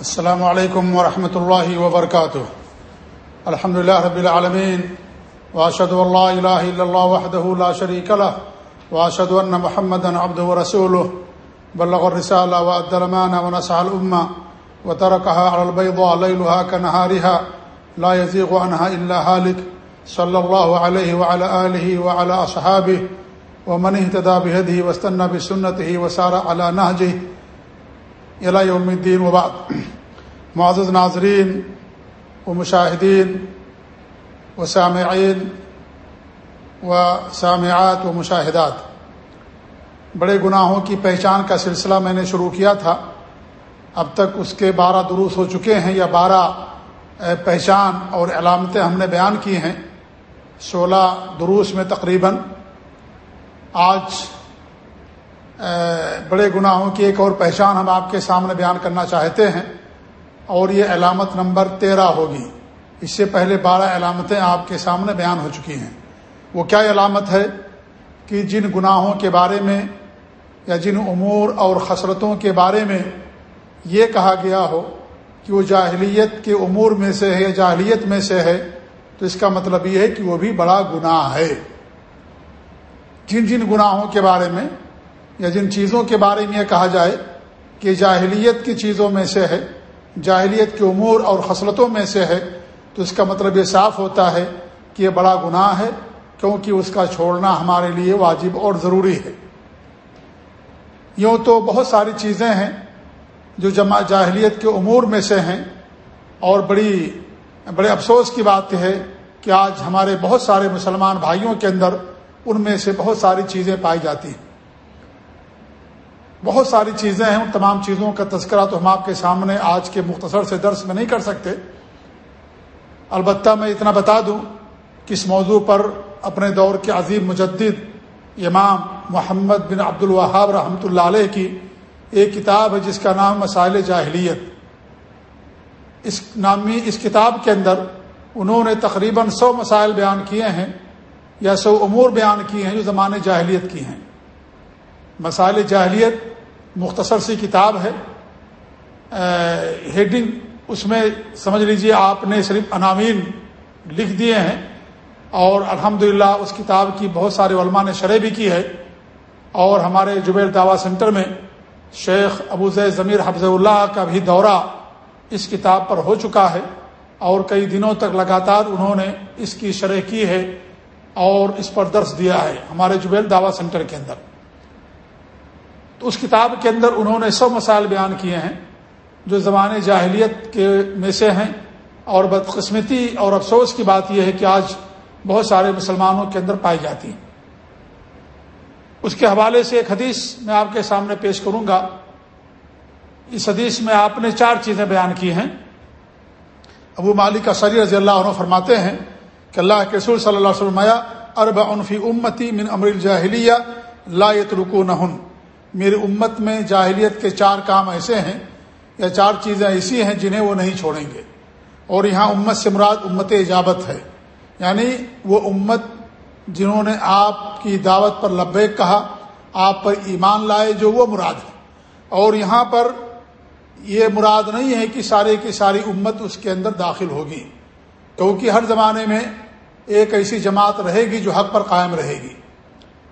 السلام علیکم ورحمۃ اللہ وبرکاتہ۔ الحمد لله رب العالمين واشهد ان لا اله الا الله وحده لا شريك له واشهد ان محمدا عبده ورسوله بلغ الرساله وادى الامانه ونصح الامه وتركها على البيضاء ليلها كنهارها لا يزيغ عنها الا هالك صلى الله عليه وعلى اله وعلى اصحابه ومن اهتدى بهديه واستنى بسنته وسار على نهجه الى يوم الدين وبعد معزز ناظرین و مشاہدین و سامعین و سامعات و مشاہدات۔ بڑے گناہوں کی پہچان کا سلسلہ میں نے شروع کیا تھا۔ اب تک اس کے بارہ دروس ہو چکے ہیں یا بارہ پہچان اور علامتیں ہم نے بیان کی ہیں۔ سولہ دروس میں تقریباً۔ آج بڑے گناہوں کی ایک اور پہچان ہم آپ کے سامنے بیان کرنا چاہتے ہیں، اور یہ علامت نمبر تیرہ ہوگی۔ اس سے پہلے بارہ علامتیں آپ کے سامنے بیان ہو چکی ہیں۔ وہ کیا علامت ہے کہ جن گناہوں کے بارے میں یا جن امور اور خسرتوں کے بارے میں یہ کہا گیا ہو کہ وہ جاہلیت کے امور میں سے ہے یا جاہلیت میں سے ہے، تو اس کا مطلب یہ ہے کہ وہ بھی بڑا گناہ ہے۔ جن جن گناہوں کے بارے میں یا جن چیزوں کے بارے میں یہ کہا جائے کہ جاہلیت کی چیزوں میں سے ہے، جاہلیت کے امور اور خصلتوں میں سے ہے، تو اس کا مطلب یہ صاف ہوتا ہے کہ یہ بڑا گناہ ہے، کیونکہ اس کا چھوڑنا ہمارے لیے واجب اور ضروری ہے۔ یوں تو بہت ساری چیزیں ہیں جو جمع جاہلیت کے امور میں سے ہیں، اور بڑی، بڑے افسوس کی بات ہے کہ آج ہمارے بہت سارے مسلمان بھائیوں کے اندر ان میں سے بہت ساری چیزیں پائی جاتی ہیں۔ بہت ساری چیزیں ہیں، ان تمام چیزوں کا تذکرہ تو ہم آپ کے سامنے آج کے مختصر سے درس میں نہیں کر سکتے۔ البتہ میں اتنا بتا دوں کہ اس موضوع پر اپنے دور کے عظیم مجدد امام محمد بن عبد الوہاب رحمۃ اللہ علیہ کی ایک کتاب ہے، جس کا نام مسائل جاہلیت۔ اس نامی، اس کتاب کے اندر انہوں نے تقریباً سو مسائل بیان کیے ہیں یا سو امور بیان کیے ہیں جو زمانے جاہلیت کی ہیں۔ مسائل جاہلیت مختصر سی کتاب ہے۔ ہیڈنگ، اس میں سمجھ لیجیے آپ نے صرف انامین لکھ دیے ہیں اور الحمد اس کتاب کی بہت سارے علماء نے شرح بھی کی ہے۔ اور ہمارے جبیر دعوی سینٹر میں شیخ ابو زید ضمیر حفظ اللہ کا بھی دورہ اس کتاب پر ہو چکا ہے اور کئی دنوں تک لگاتار انہوں نے اس کی شرح کی ہے اور اس پر درس دیا ہے ہمارے جبیر دعوی سینٹر کے اندر۔ تو اس کتاب کے اندر انہوں نے سو مسائل بیان کیے ہیں جو زمانے جاہلیت کے میں سے ہیں اور بدقسمتی اور افسوس کی بات یہ ہے کہ آج بہت سارے مسلمانوں کے اندر پائی جاتی ہیں۔ اس کے حوالے سے ایک حدیث میں آپ کے سامنے پیش کروں گا۔ اس حدیث میں آپ نے چار چیزیں بیان کی ہیں۔ ابو مالک سری رضی اللہ عنہ فرماتے ہیں کہ اللہ کے رسول صلی اللہ علیہ وسلم ارب عنفی امتی من امر الجاہلیہ لا یترکو میری امت میں جاہلیت کے چار کام ایسے ہیں یا چار چیزیں ایسی ہیں جنہیں وہ نہیں چھوڑیں گے۔ اور یہاں امت سے مراد امت اجابت ہے۔ یعنی وہ امت جنہوں نے آپ کی دعوت پر لبیک کہا، آپ پر ایمان لائے جو وہ مراد ہے۔ اور یہاں پر یہ مراد نہیں ہے کہ سارے کی ساری امت اس کے اندر داخل ہوگی، کیونکہ ہر زمانے میں ایک ایسی جماعت رہے گی جو حق پر قائم رہے گی۔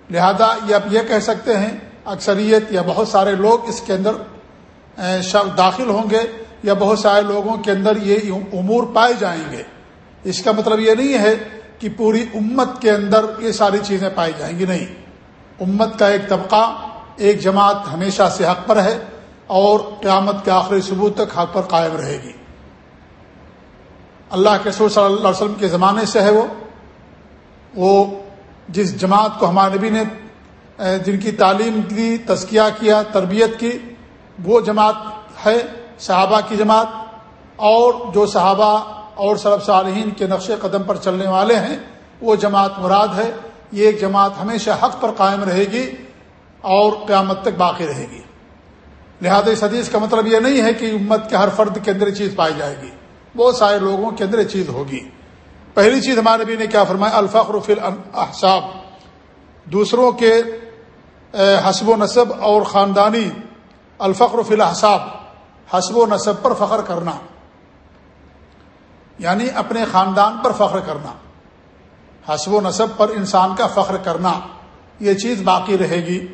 لہذا یہ آپ یہ کہہ سکتے ہیں اکثریت یا بہت سارے لوگ اس کے اندر داخل ہوں گے یا بہت سارے لوگوں کے اندر یہ امور پائے جائیں گے۔ اس کا مطلب یہ نہیں ہے کہ پوری امت کے اندر یہ ساری چیزیں پائی جائیں گی، نہیں۔ امت کا ایک طبقہ، ایک جماعت ہمیشہ سے حق پر ہے اور قیامت کے آخری ثبوت تک حق پر قائم رہے گی۔ اللہ کے سور صلی اللہ علیہ وسلم کے زمانے سے ہے وہ۔ وہ جس جماعت کو ہمارے نبی نے جن کی تعلیم کی، تزکیہ کیا تربیت کی، وہ جماعت ہے، صحابہ کی جماعت، اور جو صحابہ اور سرب صالحین کے نقش قدم پر چلنے والے ہیں، وہ جماعت مراد ہے۔ یہ ایک جماعت ہمیشہ حق پر قائم رہے گی اور قیامت تک باقی رہے گی۔ لہذا اس حدیث کا مطلب یہ نہیں ہے کہ امت کے ہر فرد کے اندر چیز پائی جائے گی۔ بہت سارے لوگوں کے اندر یہ چیز ہوگی۔ پہلی چیز ہمارے بھی نے کیا فرمایا؟ الفقر فی الاحساب دوسروں کے حسب و نصب اور خاندانی الفقر فی الحساب حسب و نصب پر فخر کرنا یعنی اپنے خاندان پر فخر کرنا، حسب و نصب پر انسان کا فخر کرنا، یہ چیز باقی رہے گی۔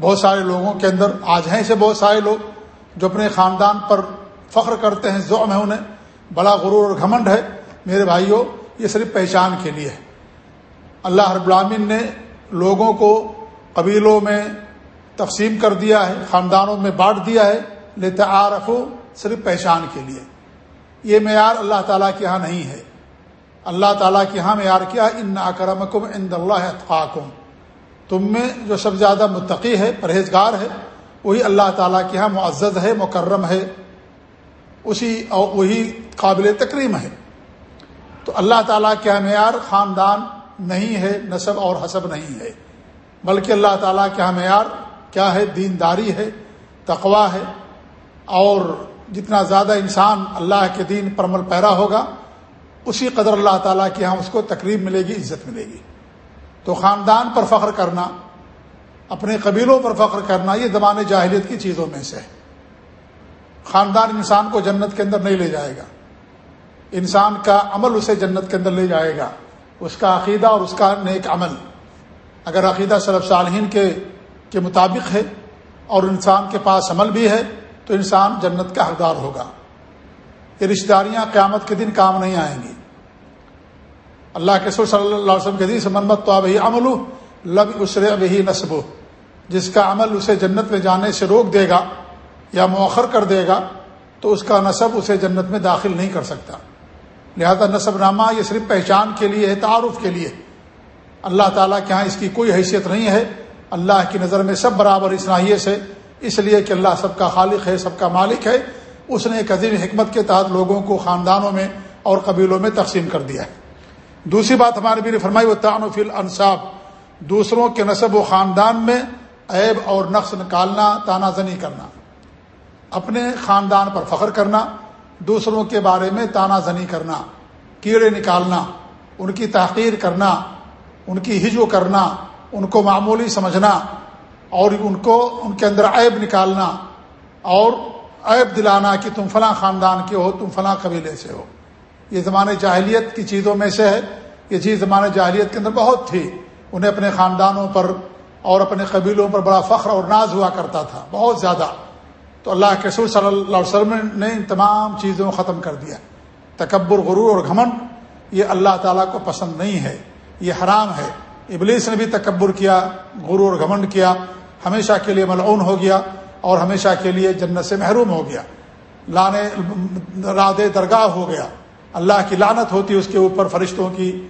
بہت سارے لوگوں کے اندر، آج ہیں سے بہت سارے لوگ جو اپنے خاندان پر فخر کرتے ہیں زوم ہے انہیں بڑا غرور اور گھمنڈ ہے۔ میرے بھائیوں، یہ صرف پہچان کے لیے ہے۔ اللہ رب العالمین نے لوگوں کو قبیلوں میں تقسیم کر دیا ہے، خاندانوں میں بانٹ دیا ہے لیتا آرف صرف پہچان کے لیے۔ یہ معیار اللہ تعالیٰ کے یہاں نہیں ہے۔ اللہ تعالیٰ کے یہاں معیار کیا ان اکرمکم ان اللہ اطقاکم تم میں جو سب زیادہ متقی ہے، پرہیزگار ہے، وہی اللہ تعالیٰ کے یہاں معزز ہے، مکرم ہے۔ اسی اور وہی قابل تکریم ہے۔ تو اللہ تعالیٰ کے یہاں معیار خاندان نہیں ہے، نصب اور حسب نہیں ہے۔ بلکہ اللہ تعالیٰ کے یہاں معیار کیا ہے؟ دینداری ہے تقوا ہے، اور جتنا زیادہ انسان اللہ کے دین پر عمل پیرا ہوگا، اسی قدر اللہ تعالیٰ کے یہاں اس کو تقریب ملے گی، عزت ملے گی۔ تو خاندان پر فخر کرنا، اپنے قبیلوں پر فخر کرنا، یہ زمانے جاہلیت کی چیزوں میں سے ہے۔ خاندان انسان کو جنت کے اندر نہیں لے جائے گا۔ انسان کا عمل اسے جنت کے اندر لے جائے گا۔ اس کا عقیدہ اور اس کا نیک عمل۔ اگر عقیدہ صلب صالحین کے کے مطابق ہے اور انسان کے پاس عمل بھی ہے، تو انسان جنت کا حقدار ہوگا۔ یہ رشتہ داریاں قیامت کے دن کام نہیں آئیں گی۔ اللہ کے سر صلی اللہ علیہ وسلم کے حدیث منمت تو ابھی عمل لب اسرے ابھی نصب جس کا عمل اسے جنت میں جانے سے روک دے گا یا مؤخر کر دے گا، تو اس کا نصب اسے جنت میں داخل نہیں کر سکتا۔ لہذا نصب نامہ یہ صرف پہچان کے لیے ہے، تعارف کے لیے۔ اللہ تعالیٰ کے ہاں اس کی کوئی حیثیت نہیں ہے۔ اللہ کی نظر میں سب برابر اسناحیے سے۔ اس لیے کہ اللہ سب کا خالق ہے، سب کا مالک ہے۔ اس نے ایک عظیم حکمت کے تحت لوگوں کو خاندانوں میں اور قبیلوں میں تقسیم کر دیا ہے۔ دوسری بات ہمارے بھی نے فرمائی وہ و فل انصاف دوسروں کے نصب و خاندان میں عیب اور نقص نکالنا، تانا زنی کرنا۔ اپنے خاندان پر فخر کرنا، دوسروں کے بارے میں تانا زنی کرنا، کیڑے نکالنا، ان کی تحقیر کرنا ان کی ہجو کرنا، ان کو معمولی سمجھنا اور ان کو ان کے اندر عیب نکالنا اور عیب دلانا کہ تم فلاں خاندان کے ہو، تم فلاں قبیلے سے ہو۔ یہ زمانے جاہلیت کی چیزوں میں سے ہے۔ یہ چیز زمانے جاہلیت کے اندر بہت تھی۔ انہیں اپنے خاندانوں پر اور اپنے قبیلوں پر بڑا فخر اور ناز ہوا کرتا تھا، بہت زیادہ۔ تو اللہ کے رسول صلی اللہ علیہ وسلم نے ان تمام چیزوں کو ختم کر دیا۔ تکبر، غرور اور گھمنڈ یہ اللہ تعالیٰ کو پسند نہیں ہے۔ یہ حرام ہے۔ ابلیس نے بھی تکبر کیا، غرور اور گھمنڈ کیا، ہمیشہ کے لیے ملعون ہو گیا اور ہمیشہ کے لیے جنت سے محروم ہو گیا۔ لانے، راد درگاہ ہو گیا۔ اللہ کی لانت ہوتی ہے اس کے اوپر فرشتوں کی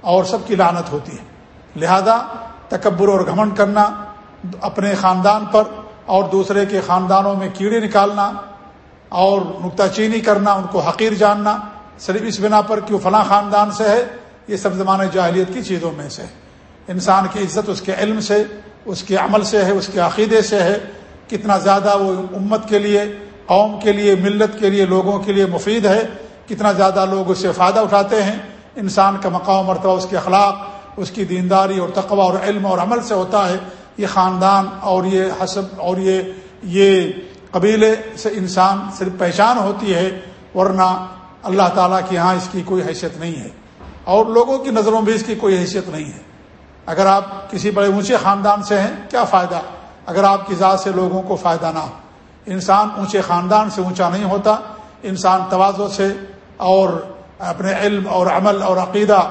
اور سب کی لانت ہوتی ہے۔ لہذا تکبر اور گھمنڈ کرنا اپنے خاندان پر اور دوسرے کے خاندانوں میں کیڑے نکالنا اور نکتہ چینی کرنا، ان کو حقیر جاننا، صرف اس بنا پر کہ وہ فلاں خاندان سے ہے؟ یہ سب زمانے جاہلیت کی چیزوں میں سے انسان کی عزت اس کے علم سے، اس کے عمل سے ہے، اس کے عقیدے سے ہے۔ کتنا زیادہ وہ امت کے لیے، قوم کے لیے، ملت کے لیے، لوگوں کے لیے مفید ہے۔ کتنا زیادہ لوگ اس سے فائدہ اٹھاتے ہیں۔ انسان کا مقام مرتبہ اس کے اخلاق، اس کی دینداری اور تقوی اور علم اور عمل سے ہوتا ہے۔ یہ خاندان اور یہ حسب اور یہ یہ قبیلے سے انسان صرف پہچان ہوتی ہے، ورنہ اللہ تعالیٰ کی یہاں اس کی کوئی حیثیت نہیں ہے۔ اور لوگوں کی نظروں بھی اس کی کوئی حیثیت نہیں ہے۔ اگر آپ کسی بڑے اونچے خاندان سے ہیں، کیا فائدہ؟ اگر آپ کی ذات سے لوگوں کو فائدہ نہ ہو۔ انسان اونچے خاندان سے اونچا نہیں ہوتا، انسان توازوں سے اور اپنے علم اور عمل اور عقیدہ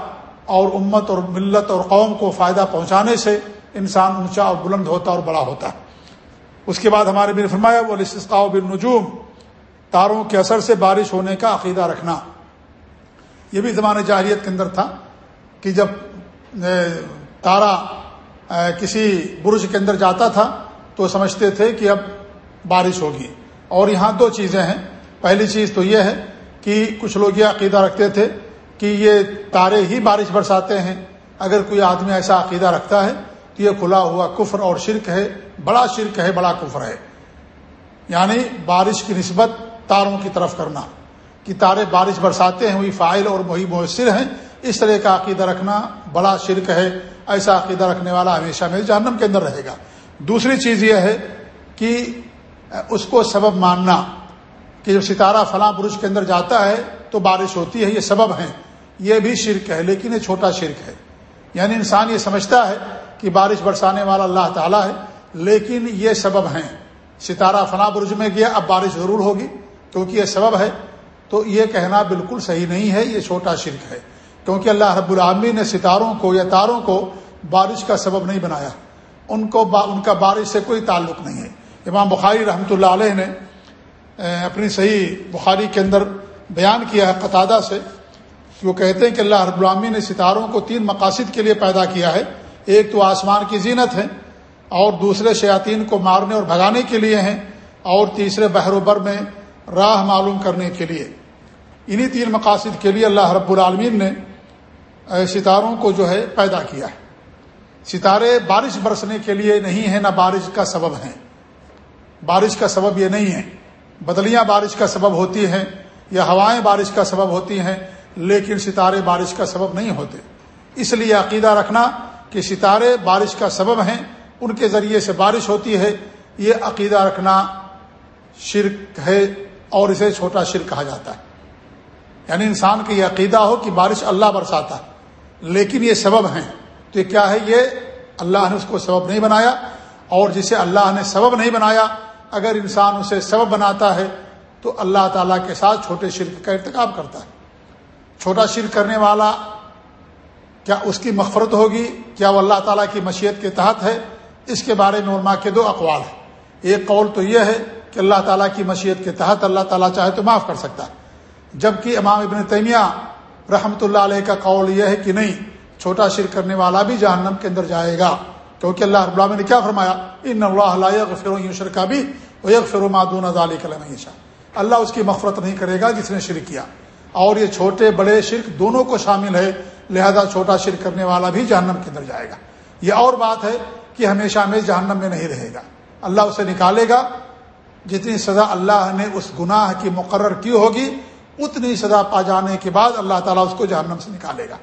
اور امت اور ملت اور قوم کو فائدہ پہنچانے سے انسان اونچا اور بلند ہوتا اور بڑا ہوتا ہے۔ اس کے بعد ہمارے بن فرمایا وہ لسقاء بن نجوم تاروں کے اثر سے بارش ہونے کا عقیدہ رکھنا۔ یہ بھی زمانۂ جاہریت کے اندر تھا کہ جب تارا کسی برج کے اندر جاتا تھا تو سمجھتے تھے کہ اب بارش ہوگی۔ اور یہاں دو چیزیں ہیں۔ پہلی چیز تو یہ ہے کہ کچھ لوگ یہ عقیدہ رکھتے تھے کہ یہ تارے ہی بارش برساتے ہیں۔ اگر کوئی آدمی ایسا عقیدہ رکھتا ہے تو یہ کھلا ہوا کفر اور شرک ہے، بڑا شرک ہے، بڑا کفر ہے۔ یعنی بارش کی نسبت تاروں کی طرف کرنا۔ کہ تارے بارش برساتے ہیں، وہی فائل اور وہی مؤثر ہیں۔ اس طرح کا عقیدہ رکھنا بڑا شرک ہے، ایسا عقیدہ رکھنے والا ہمیشہ میرے جہنم کے اندر رہے گا۔ دوسری چیز یہ ہے کہ اس کو سبب ماننا کہ جو ستارہ فلاں برج کے اندر جاتا ہے تو بارش ہوتی ہے، یہ سبب ہیں۔ یہ بھی شرک ہے، لیکن یہ چھوٹا شرک ہے۔ یعنی انسان یہ سمجھتا ہے کہ بارش برسانے والا اللہ تعالیٰ ہے، لیکن یہ سبب ہیں۔ ستارہ فلاں برج میں گیا، اب بارش ضرور ہوگی، کیونکہ یہ سبب ہے۔ تو یہ کہنا بالکل صحیح نہیں ہے، یہ چھوٹا شرک ہے۔ کیونکہ اللہ رب العالمین نے ستاروں کو یا تاروں کو بارش کا سبب نہیں بنایا۔ ان کو با، ان کا بارش سے کوئی تعلق نہیں ہے۔ امام بخاری رحمۃ اللہ علیہ نے اپنی صحیح بخاری کے اندر بیان کیا ہے قطادہ سے۔ کہ وہ کہتے ہیں کہ اللہ رب العالمین نے ستاروں کو تین مقاصد کے لیے پیدا کیا ہے۔ ایک تو آسمان کی زینت ہے، اور دوسرے شیاطین کو مارنے اور بھگانے کے لیے ہیں۔ اور تیسرے بحر و بر میں راہ معلوم کرنے کے لیے۔ انہی تین مقاصد کے لیے اللہ رب العالمین نے ستاروں کو جو ہے پیدا کیا ہے۔ ستارے بارش برسنے کے لیے نہیں ہیں، نہ بارش کا سبب ہیں۔ بارش کا سبب یہ نہیں ہے بدلیاں بارش کا سبب ہوتی ہیں، یا ہوائیں بارش کا سبب ہوتی ہیں، لیکن ستارے بارش کا سبب نہیں ہوتے۔ اس لیے عقیدہ رکھنا کہ ستارے بارش کا سبب ہیں، ان کے ذریعے سے بارش ہوتی ہے۔ یہ عقیدہ رکھنا شرک ہے۔ اور اسے چھوٹا شرک کہا جاتا ہے۔ یعنی انسان کا یہ عقیدہ ہو کہ بارش اللہ برساتا ہے، لیکن یہ سبب ہیں۔ تو یہ کیا ہے؟ یہ اللہ نے اس کو سبب نہیں بنایا، اور جسے اللہ نے سبب نہیں بنایا، اگر انسان اسے سبب بناتا ہے، تو اللہ تعالیٰ کے ساتھ چھوٹے شرک کا ارتکاب کرتا ہے۔ چھوٹا شرک کرنے والا کیا اس کی مغفرت ہوگی؟ کیا وہ اللہ تعالیٰ کی مشیت کے تحت ہے؟ اس کے بارے میں علماء کے دو اقوال ہیں۔ ایک قول تو یہ ہے کہ اللہ تعالیٰ کی مشیت کے تحت اللہ تعالیٰ چاہے تو معاف کر سکتا ہے۔ جبکہ امام ابن تیمیہ رحمۃ اللہ علیہ کا قول یہ ہے کہ نہیں، چھوٹا شرک کرنے والا بھی جہنم کے اندر جائے گا۔ کیونکہ اللہ رب اللہ نے کیا فرمایا؟ ان اللہ فروشر کا بھی فرو مادون اللہ اس کی مفرت نہیں کرے گا جس نے شرک کیا۔ اور یہ چھوٹے بڑے شرک دونوں کو شامل ہے، لہذا چھوٹا شرک کرنے والا بھی جہنم کے اندر جائے گا۔ یہ اور بات ہے کہ ہمیشہ میں جہنم میں نہیں رہے گا۔ اللہ اسے نکالے گا جتنی سزا اللہ نے اس گناہ کی مقرر کی ہوگی، اتنی سزا پا جانے کے بعد اللہ تعالیٰ اس کو جہنم سے نکالے گا۔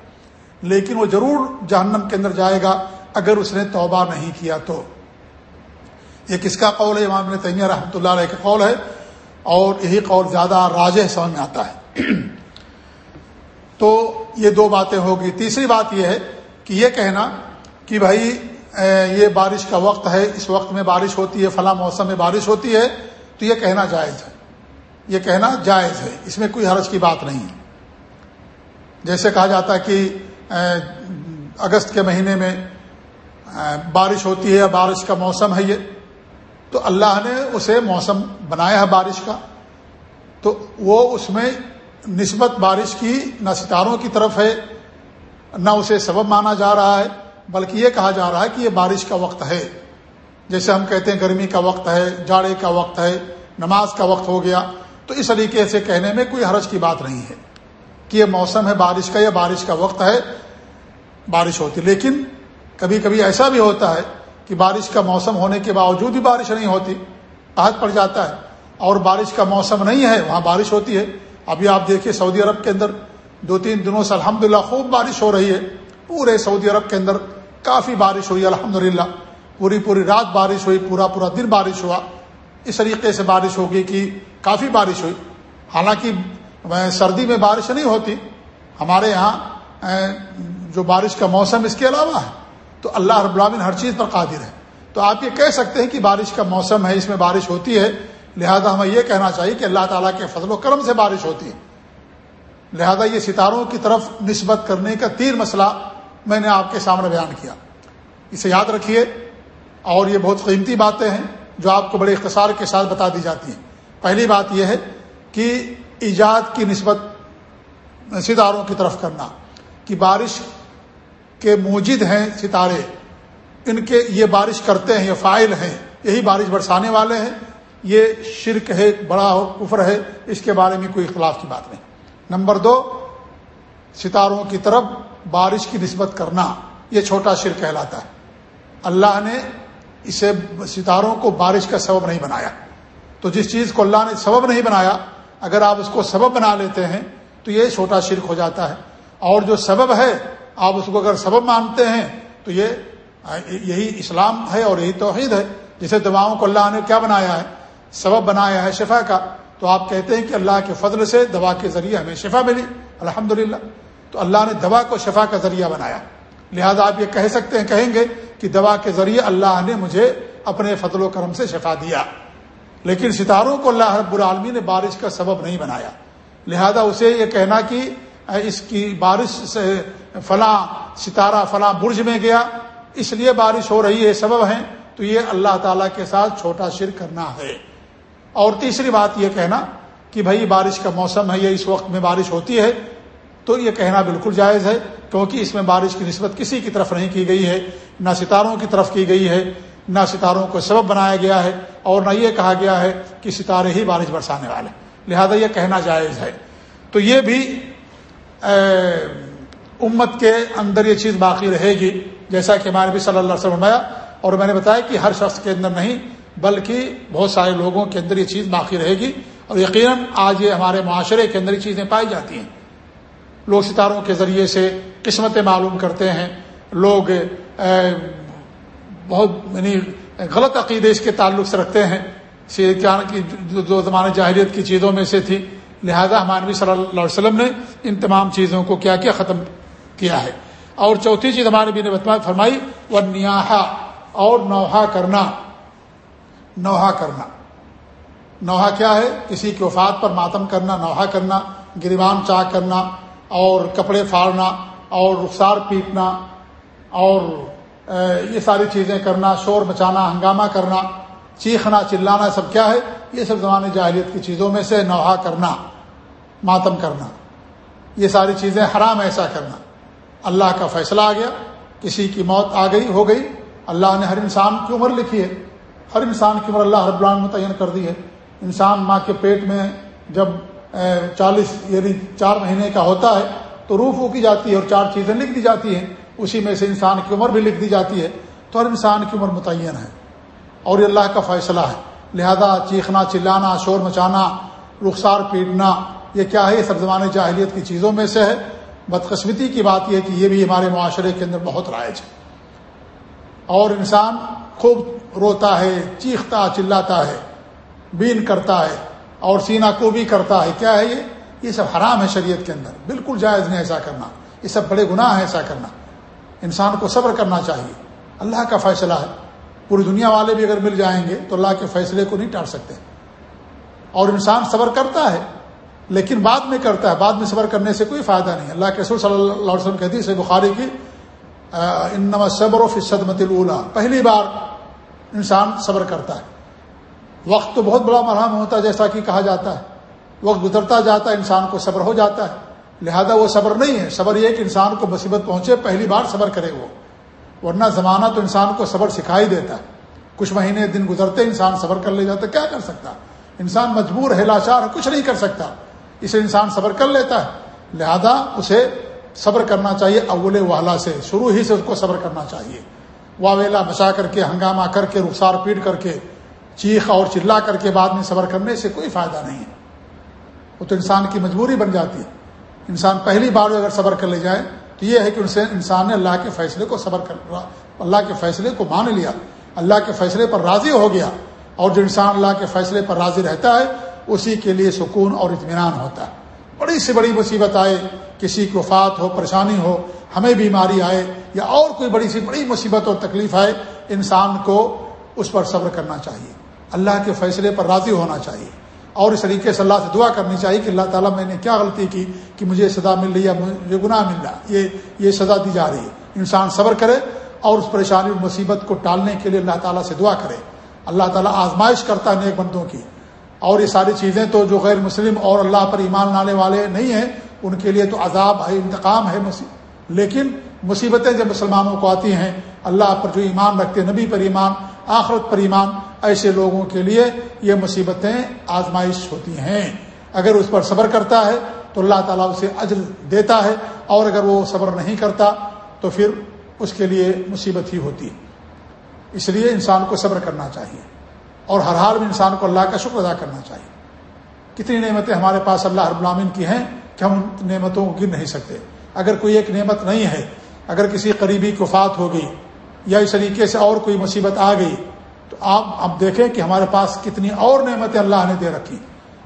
لیکن وہ ضرور جہنم کے اندر جائے گا اگر اس نے توبہ نہیں کیا تو۔ یہ کس کا قول ہے؟ امام تیمیہ رحمۃ اللہ علیہ کا قول ہے۔ اور یہی قول زیادہ راجہ سمجھ میں آتا ہے۔ تو یہ دو باتیں ہوگی۔ تیسری بات یہ ہے کہ یہ کہنا کہ بھائی یہ بارش کا وقت ہے، اس وقت میں بارش ہوتی ہے، فلاں موسم میں بارش ہوتی ہے۔ تو یہ کہنا جائز ہے۔ یہ کہنا جائز ہے۔ اس میں کوئی حرج کی بات نہیں ہے۔ جیسے کہا جاتا ہے کہ اگست کے مہینے میں بارش ہوتی ہے یا بارش کا موسم ہے یہ، تو اللہ نے اسے موسم بنایا ہے بارش کا۔ تو وہ اس میں نسبت بارش کی نہ ستاروں کی طرف ہے، نہ اسے سبب مانا جا رہا ہے، بلکہ یہ کہا جا رہا ہے کہ یہ بارش کا وقت ہے۔ جیسے ہم کہتے ہیں گرمی کا وقت ہے، جاڑے کا وقت ہے، نماز کا وقت ہو گیا، تو اس طریقے سے کہنے میں کوئی حرج کی بات نہیں ہے کہ یہ موسم ہے بارش کا یا بارش کا وقت ہے، بارش ہوتی۔ لیکن کبھی کبھی ایسا بھی ہوتا ہے کہ بارش کا موسم ہونے کے باوجود بھی بارش نہیں ہوتی آہت پڑ جاتا ہے۔ اور بارش کا موسم نہیں ہے، وہاں بارش ہوتی ہے۔ ابھی آپ دیکھیے سعودی عرب کے اندر دو تین دنوں سے الحمد خوب بارش ہو رہی ہے۔ پورے سعودی عرب کے اندر کافی بارش ہوئی الحمد پوری پوری رات بارش ہوئی، پورا پورا دن بارش ہوا۔ اس طریقے سے بارش ہوگی کہ کافی بارش ہوئی۔ حالانکہ سردی میں بارش نہیں ہوتی۔ ہمارے یہاں جو بارش کا موسم اس کے علاوہ ہے۔ تو اللہ رب العالمین ہر چیز پر قادر ہے۔ تو آپ یہ کہہ سکتے ہیں کہ بارش کا موسم ہے، اس میں بارش ہوتی ہے۔ لہذا ہمیں یہ کہنا چاہیے کہ اللہ تعالیٰ کے فضل و کرم سے بارش ہوتی ہے۔ لہذا یہ ستاروں کی طرف نسبت کرنے کا تیر مسئلہ میں نے آپ کے سامنے بیان کیا۔ اسے یاد رکھیے۔ اور یہ بہت قیمتی باتیں ہیں جو آپ کو بڑے اختصار کے ساتھ بتا دی جاتی ہیں۔ پہلی بات یہ ہے کہ ایجاد کی نسبت ستاروں کی طرف کرنا، کہ بارش کے موجد ہیں ستارے، ان کے یہ بارش کرتے ہیں، یہ فائل ہیں، یہی بارش برسانے والے ہیں۔ یہ شرک ہے، بڑا کفر ہے، اس کے بارے میں کوئی اختلاف کی بات نہیں۔ نمبر دو، ستاروں کی طرف بارش کی نسبت کرنا، یہ چھوٹا شرک کہلاتا ہے۔ اللہ نے اسے ستاروں کو بارش کا سبب نہیں بنایا۔ تو جس چیز کو اللہ نے سبب نہیں بنایا، اگر آپ اس کو سبب بنا لیتے ہیں، تو یہ چھوٹا شرک ہو جاتا ہے۔ اور جو سبب ہے، آپ اس کو اگر سبب مانتے ہیں، تو یہ، یہی اسلام ہے اور یہی توحید ہے۔ جسے دواؤں کو اللہ نے کیا بنایا ہے؟ سبب بنایا ہے شفا کا۔ تو آپ کہتے ہیں کہ اللہ کے فضل سے دوا کے ذریعے ہمیں شفا ملی۔ الحمد تو اللہ نے دوا کو شفا کا ذریعہ بنایا۔ لہذا آپ یہ کہہ سکتے ہیں، کہیں گے کہ دوا کے ذریعے اللہ نے مجھے اپنے فضل و کرم سے شفا دیا۔ لیکن ستاروں کو اللہ رب العالمی نے بارش کا سبب نہیں بنایا۔ لہذا اسے یہ کہنا کہ اس کی بارش سے فلاں ستارہ، فلاں برج میں گیا، اس لیے بارش ہو رہی ہے سبب ہے تو یہ اللہ تعالیٰ کے ساتھ چھوٹا شر کرنا ہے۔ اور تیسری بات یہ کہنا کہ بھائی بارش کا موسم ہے، یہ اس وقت میں بارش ہوتی ہے تو یہ کہنا بالکل جائز ہے، کیونکہ اس میں بارش کی نسبت کسی کی طرف نہیں کی گئی ہے، نہ ستاروں کی طرف کی گئی ہے، نہ ستاروں کو سبب بنایا گیا ہے اور نہ یہ کہا گیا ہے کہ ستارے ہی بارش برسانے والے لہذا یہ کہنا جائز ہے۔ تو یہ بھی امت کے اندر یہ چیز باقی رہے گی۔ جیسا کہ ہمارے بھی صلی اللہ علیہ وسلم اور میں نے بتایا کہ ہر شخص کے اندر نہیں، بلکہ بہت سارے لوگوں کے اندر یہ چیز باقی رہے گی۔ اور یقیناً آج یہ ہمارے معاشرے کے اندر یہ چیزیں پائی جاتی ہیں۔ لوگ ستاروں کے ذریعے سے قسمتیں معلوم کرتے ہیں۔ لوگ بہت یعنی غلط عقیدے اس کے تعلق سے رکھتے ہیں۔ جو زمانے جاہریت کی چیزوں میں سے تھی۔ لہذا ہمانوی صلی اللہ علیہ وسلم نے ان تمام چیزوں کو کیا کیا، ختم کیا ہے۔ اور چوتھی چیز ہمارے بھی نے فرمائی وہ نیاحا اور نوحا کرنا۔ نوحا کرنا۔ نوحا کیا ہے؟ کسی کی وفات پر ماتم کرنا نوحا کرنا گریبان چاک کرنا۔ اور کپڑے پھاڑنا اور رخسار پیٹنا اور یہ ساری چیزیں کرنا، شور مچانا، ہنگامہ کرنا، چیخنا، چلانا، سب کیا ہے؟ یہ سب زمانے جاہلیت کی چیزوں میں سے نوحا کرنا، ماتم کرنا۔ یہ ساری چیزیں حرام ایسا کرنا۔ اللہ کا فیصلہ آ گیا، کسی کی موت آ گئی، ہو گئی۔ اللہ نے ہر انسان کی عمر لکھی ہے۔ ہر انسان کی عمر اللہ رب العالمین متعین کر دی ہے۔ انسان ماں کے پیٹ میں جب چالیس یعنی چار مہینے کا ہوتا ہے تو روح پھونکی جاتی ہے اور چار چیزیں لکھ دی جاتی ہیں، اسی میں سے انسان کی عمر بھی لکھ دی جاتی ہے۔ تو ہر انسان کی عمر متعین ہے اور یہ اللہ کا فیصلہ ہے۔ لہذا چیخنا، چلانا، شور مچانا، رخسار پیٹنا، یہ کیا ہے؟ یہ سب زمانے جاہلیت کی چیزوں میں سے ہے۔ بدقسمتی کی بات یہ کہ یہ بھی ہمارے معاشرے کے اندر بہت رائج ہے۔ اور انسان خوب روتا ہے، چیختا، چلاتا ہے، بین کرتا ہے۔ اور سینا کو بھی کرتا ہے۔ کیا ہے یہ؟ یہ سب حرام ہے شریعت کے اندر۔ بالکل جائز نہیں ایسا کرنا۔ یہ سب بڑے گناہ ہے ایسا کرنا۔ انسان کو صبر کرنا چاہیے۔ اللہ کا فیصلہ ہے۔ پوری دنیا والے بھی اگر مل جائیں گے تو اللہ کے فیصلے کو نہیں ٹال سکتے۔ اور انسان صبر کرتا ہے، لیکن بعد میں کرتا ہے۔ بعد میں صبر کرنے سے کوئی فائدہ نہیں اللہ کے رسول صلی اللہ علیہ وسلم کہتی ہے بخاری کی انما صبر و فصدمت الا پہلی بار انسان صبر کرتا ہے۔ وقت تو بہت بڑا مرحم ہوتا ہے جیسا کہ کہا جاتا ہے۔ وقت گزرتا جاتا ہے، انسان کو صبر ہو جاتا ہے۔ لہذا وہ صبر نہیں ہے۔ صبر یہ کہ انسان کو مصیبت پہنچے، پہلی بار صبر کرے وہ۔ ورنہ زمانہ تو انسان کو صبر سکھائی دیتا ہے۔ کچھ مہینے، دن گزرتے انسان صبر کر لے جاتا کیا کر سکتا؟ انسان مجبور، ہے لاچار کچھ نہیں کر سکتا۔ اسے انسان صبر کر لیتا ہے۔ لہذا اسے صبر کرنا چاہیے، اول والا سے، شروع ہی سے اس کو صبر کرنا چاہیے۔ واویلا بچا کر کے، ہنگامہ کر کے، رخسار پیٹ کر کے چیخ اور چلا کر کے بعد میں صبر کرنے سے کوئی فائدہ نہیں ہے۔ وہ تو انسان کی مجبوری بن جاتی ہے۔ انسان پہلی بار اگر صبر کر لے جائے تو یہ ہے کہ اسے انسان نے اللہ کے فیصلے کو صبر کر اللہ کے فیصلے کو مان لیا۔ اللہ کے فیصلے پر راضی ہو گیا۔ اور جو انسان اللہ کے فیصلے پر راضی رہتا ہے، اسی کے لیے سکون اور اطمینان ہوتا ہے۔ بڑی سے بڑی مصیبت آئے، کسی کی وفات ہو، پریشانی ہو، ہمیں بیماری آئے یا اور کوئی بڑی سی بڑی مصیبت اور تکلیف آئے، انسان کو اس پر صبر کرنا چاہیے۔ اللہ کے فیصلے پر راضی ہونا چاہیے۔ اور اس طریقے سے اللہ سے دعا کرنی چاہیے کہ اللہ تعالیٰ میں نے کیا غلطی کی کہ مجھے سزا مل رہی ہے، مجھے گناہ مل رہا یہ یہ سزا دی جا رہی ہے۔ انسان صبر کرے اور اس پریشانی اور مصیبت کو ٹالنے کے لیے اللہ تعالیٰ سے دعا کرے۔ اللہ تعالیٰ آزمائش کرتا ہے نیک بندوں کی۔ اور یہ ساری چیزیں تو جو غیر مسلم اور اللہ پر ایمان لانے والے نہیں ہیں، ان کے لیے تو عذاب ہے، انتقام ہے لیکن مصیبتیں جب مسلمانوں کو آتی ہیں، اللہ پر جو ایمان رکھتے ہیں، نبی پر ایمان، آخرت پر ایمان ایسے لوگوں کے لیے یہ مصیبتیں آزمائش ہوتی ہیں۔ اگر اس پر صبر کرتا ہے تو اللہ تعالیٰ اسے عجل دیتا ہے، اور اگر وہ صبر نہیں کرتا تو پھر اس کے لیے مصیبت ہی ہوتی۔ اس لیے انسان کو صبر کرنا چاہیے، اور ہر حال میں انسان کو اللہ کا شکر ادا کرنا چاہیے۔ کتنی نعمتیں ہمارے پاس اللہ رب العالمین کی ہیں کہ ہم ان نعمتوں کو گر نہیں سکتے۔ اگر کوئی ایک نعمت نہیں ہے، اگر کسی قریبی کو فات ہو گئی یا اس طریقے سے اور کوئی مصیبت آ گئی تو آپ اب دیکھیں کہ ہمارے پاس کتنی اور نعمتیں اللہ نے دے رکھی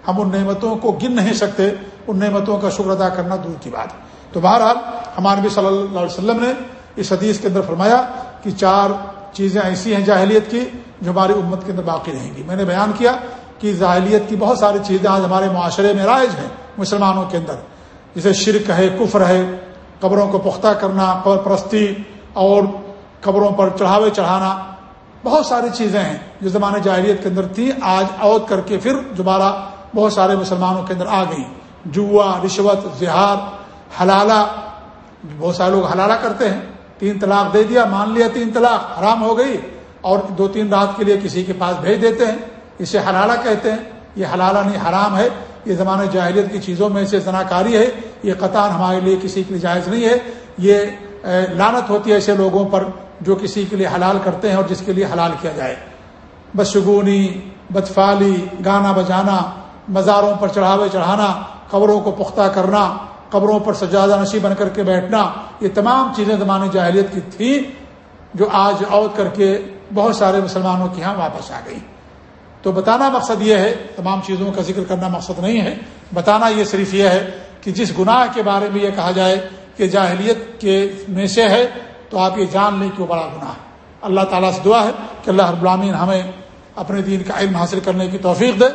ہم ان نعمتوں کو گن نہیں سکتے، ان نعمتوں کا شکر ادا کرنا دور کی بات۔ تو بہرحال، ہمارے نبی صلی اللہ علیہ وسلم نے اس حدیث کے اندر فرمایا کہ چار چیزیں ایسی ہیں جاہلیت کی جو ہماری امت کے اندر باقی رہیں گی۔ میں نے بیان کیا کہ جاہلیت کی بہت ساری چیزیں آج ہمارے معاشرے میں رائج ہیں مسلمانوں کے اندر۔ جسے شرک ہے، کفر ہے، قبروں کو پختہ کرنا قبر پرستی اور قبروں پر چڑھاوے چڑھانا۔ بہت ساری چیزیں ہیں جو زمانے جاہلیت کے اندر تھیں آج عود کر کے پھر دوبارہ بہت سارے مسلمانوں کے اندر آ گئیں۔ جوا، رشوت، زہار، حلالہ، بہت سارے لوگ حلالہ کرتے ہیں۔ تین طلاق دے دیا، مان لیا تین طلاق، حرام ہو گئی اور دو تین رات کے لیے کسی کے پاس بھیج دیتے ہیں۔ اسے حلالہ کہتے ہیں۔ یہ حلالہ نہیں، حرام ہے۔ یہ زمانہ جاہلیت کی چیزوں میں سے زناکاری ہے۔ یہ قطار ہمارے لیے کسی کے لیے جائز نہیں ہے۔ یہ لانت ہوتی ہے ایسے لوگوں پر۔ جو کسی کے لیے حلال کرتے ہیں اور جس کے لیے حلال کیا جائے۔ بدشگونی بدفالی، گانا بجانا، مزاروں پر چڑھاوے چڑھانا، قبروں کو پختہ کرنا، قبروں پر سجادہ نشی بن کر کے بیٹھنا، یہ تمام چیزیں زمانے جاہلیت کی تھیں جو آج عود کر کے بہت سارے مسلمانوں کے ہاں واپس آ گئی تو بتانا مقصد یہ ہے، تمام چیزوں کا ذکر کرنا مقصد نہیں ہے۔ بتانا یہ صرف یہ ہے کہ جس گناہ کے بارے میں یہ کہا جائے کہ جاہلیت کے میں سے ہے تو آپ یہ جان لیں کہ وہ بڑا گناہ ہے۔ اللہ تعالیٰ سے دعا ہے کہ اللہ رب العالمین ہمیں اپنے دین کا علم حاصل کرنے کی توفیق دے۔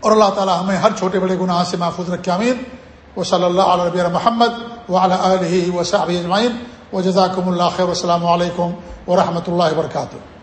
اور اللہ تعالیٰ ہمیں ہر چھوٹے بڑے گناہ سے محفوظ رکھے امین وہ صلی اللہ علیہ ربی محمد علیہ و اجمعین۔ و جزاکم اللہ خیر السلام علیکم و رحمۃ اللہ وبرکاتہ۔